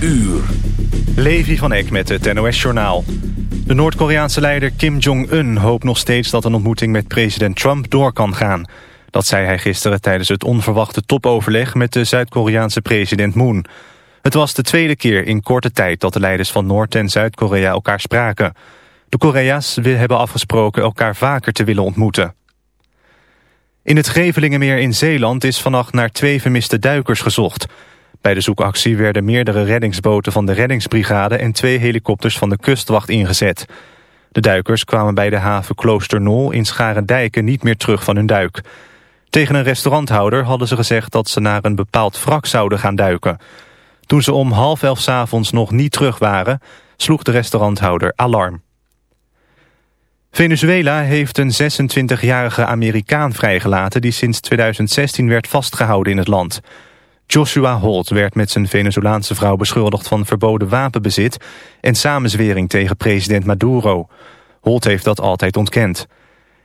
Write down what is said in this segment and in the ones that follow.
uur. Levi van Eck met het NOS-journaal. De Noord-Koreaanse leider Kim Jong-un hoopt nog steeds dat een ontmoeting met president Trump door kan gaan. Dat zei hij gisteren tijdens het onverwachte topoverleg met de Zuid-Koreaanse president Moon. Het was de tweede keer in korte tijd dat de leiders van Noord- en Zuid-Korea elkaar spraken. De Korea's hebben afgesproken elkaar vaker te willen ontmoeten. In het Gevelingenmeer in Zeeland is vannacht naar twee vermiste duikers gezocht. Bij de zoekactie werden meerdere reddingsboten van de reddingsbrigade... en twee helikopters van de kustwacht ingezet. De duikers kwamen bij de haven Kloosternol in Scharendijken niet meer terug van hun duik. Tegen een restauranthouder hadden ze gezegd dat ze naar een bepaald wrak zouden gaan duiken. Toen ze om half elf avonds nog niet terug waren, sloeg de restauranthouder alarm. Venezuela heeft een 26-jarige Amerikaan vrijgelaten... die sinds 2016 werd vastgehouden in het land. Joshua Holt werd met zijn Venezolaanse vrouw beschuldigd van verboden wapenbezit... en samenzwering tegen president Maduro. Holt heeft dat altijd ontkend.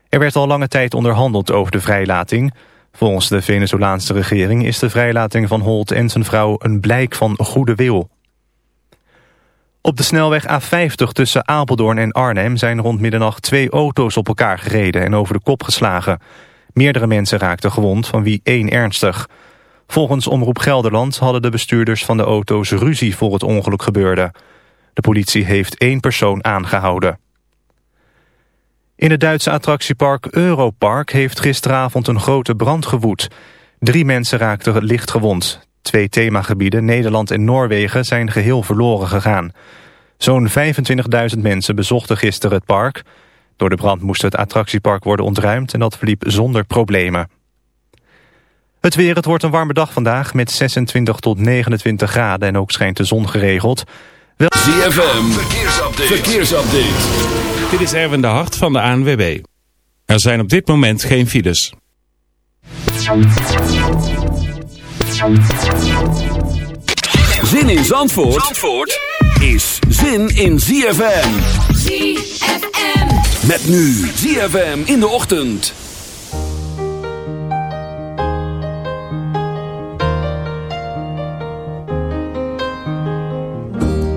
Er werd al lange tijd onderhandeld over de vrijlating. Volgens de Venezolaanse regering is de vrijlating van Holt en zijn vrouw... een blijk van goede wil. Op de snelweg A50 tussen Apeldoorn en Arnhem zijn rond middernacht twee auto's op elkaar gereden en over de kop geslagen. Meerdere mensen raakten gewond, van wie één ernstig. Volgens Omroep Gelderland hadden de bestuurders van de auto's ruzie voor het ongeluk gebeurde. De politie heeft één persoon aangehouden. In het Duitse attractiepark Europark heeft gisteravond een grote brand gewoed. Drie mensen raakten licht gewond. Twee themagebieden, Nederland en Noorwegen, zijn geheel verloren gegaan. Zo'n 25.000 mensen bezochten gisteren het park. Door de brand moest het attractiepark worden ontruimd en dat verliep zonder problemen. Het weer, het wordt een warme dag vandaag met 26 tot 29 graden en ook schijnt de zon geregeld. Wel... ZFM, verkeersupdate. verkeersupdate. Dit is Erwin de Hart van de ANWB. Er zijn op dit moment geen files. Zin in Zandvoort, Zandvoort is zin in ZFM. ZFM. Met nu ZFM in de ochtend.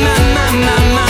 My, my, my, my,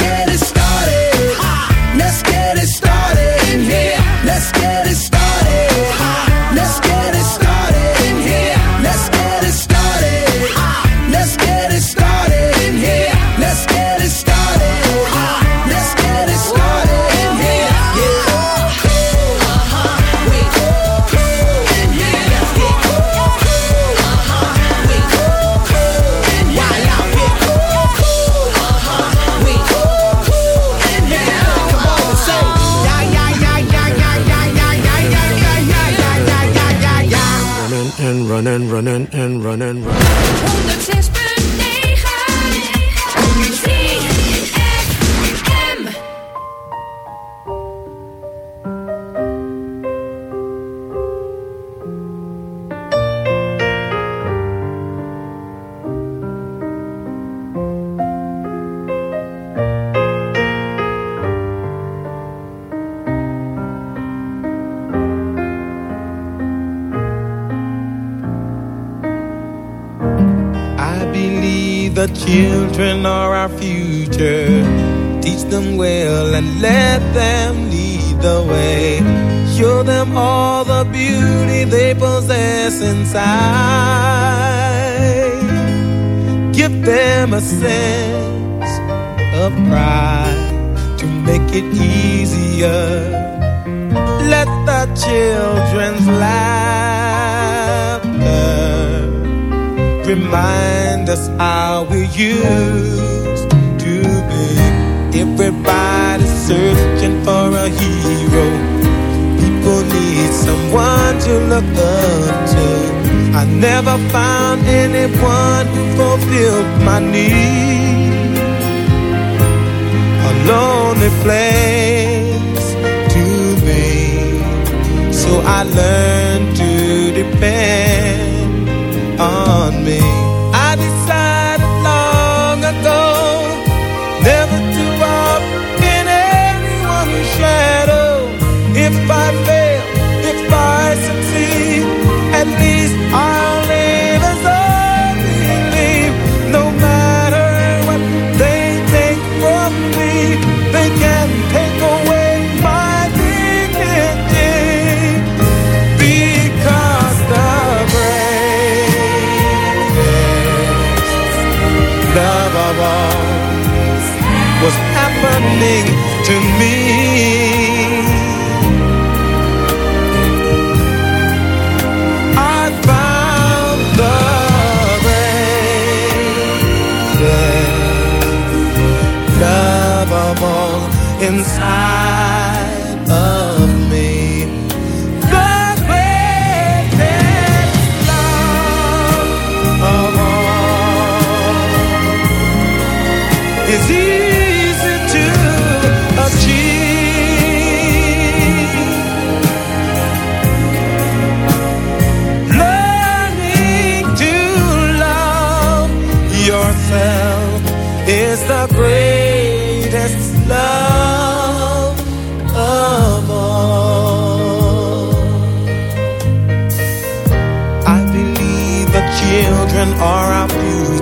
anyone who fulfilled my need. A lonely place to be. So I learned to depend on me. To me. I found the greatest love of all inside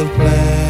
special place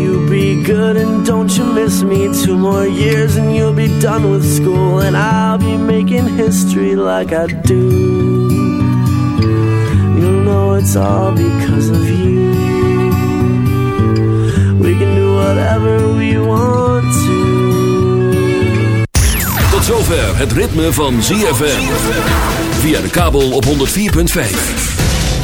you be good and don't you miss me. Two more years and you'll be done with school, and I'll be making history like I do. You'll know it's all because of you. We can do whatever we want to. Tot zover het ritme van ZFM. Via de kabel op 104.5.